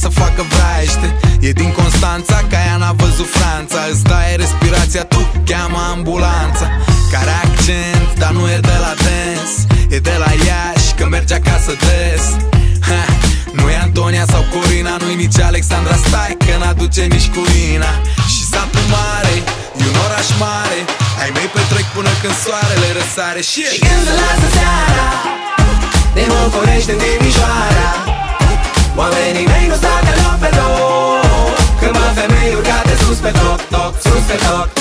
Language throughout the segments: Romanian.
vrea să facă vraiește. E din Constanța, ca ea n-a văzut Franța. Îți taie respirația, tu cheamă ambulanța. Care accent, dar nu e de la dens. E de la Iași, că merge acasă des. Ha, Nu e Antonia sau Corina, nu-i nici Alexandra. Stai, că n-aduce nici Corina Și satul mare, e un oraș mare. Ai mei petrec până când soarele răsare. Și, și când se lasă seara De București în Timișoara Oamenii mei nu stau deloc pe loc. Când mă femei urcate sus pe toc, toc, sus pe toc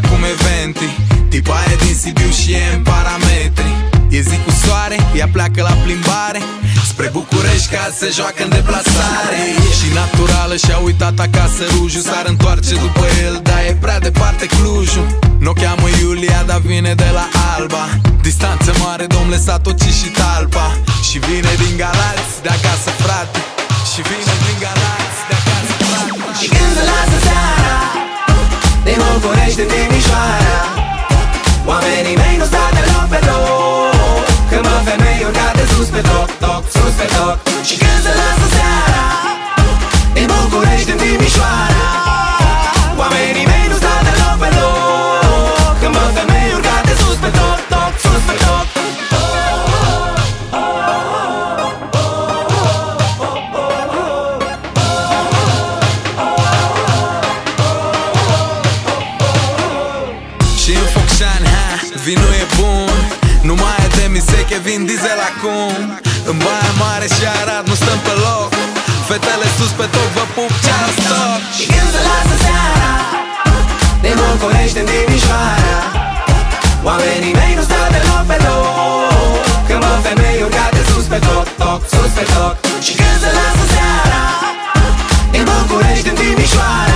acum e venti Tipa e din Sibiu și e în parametri. E zi cu soare, ea pleacă la plimbare. Spre București ca să joacă în deplasare. Și naturală și-a uitat acasă rujul. S-ar întoarce după el, dar e prea departe Clujul. N-o cheamă Iulia, dar vine de la Alba. Distanță mare, domnule Satoci și Talpa. Și vine din Galați, de acasă De București în Timișoara. Oamenii mei nu stau deloc pe loc Când mă femei urcate sus pe toc, Nu mai e de miseche, vin diesel acum. În Baia Mare și Arad nu stăm pe loc. Fetele sus pe top, vă pup ce-ar stop Și când se lasă seara De București în Timișoara. Oamenii mei nu stau deloc pe loc Când mă femei urcate sus pe toc, toc, sus pe toc. Și când se lasă seara Din București în Timișoara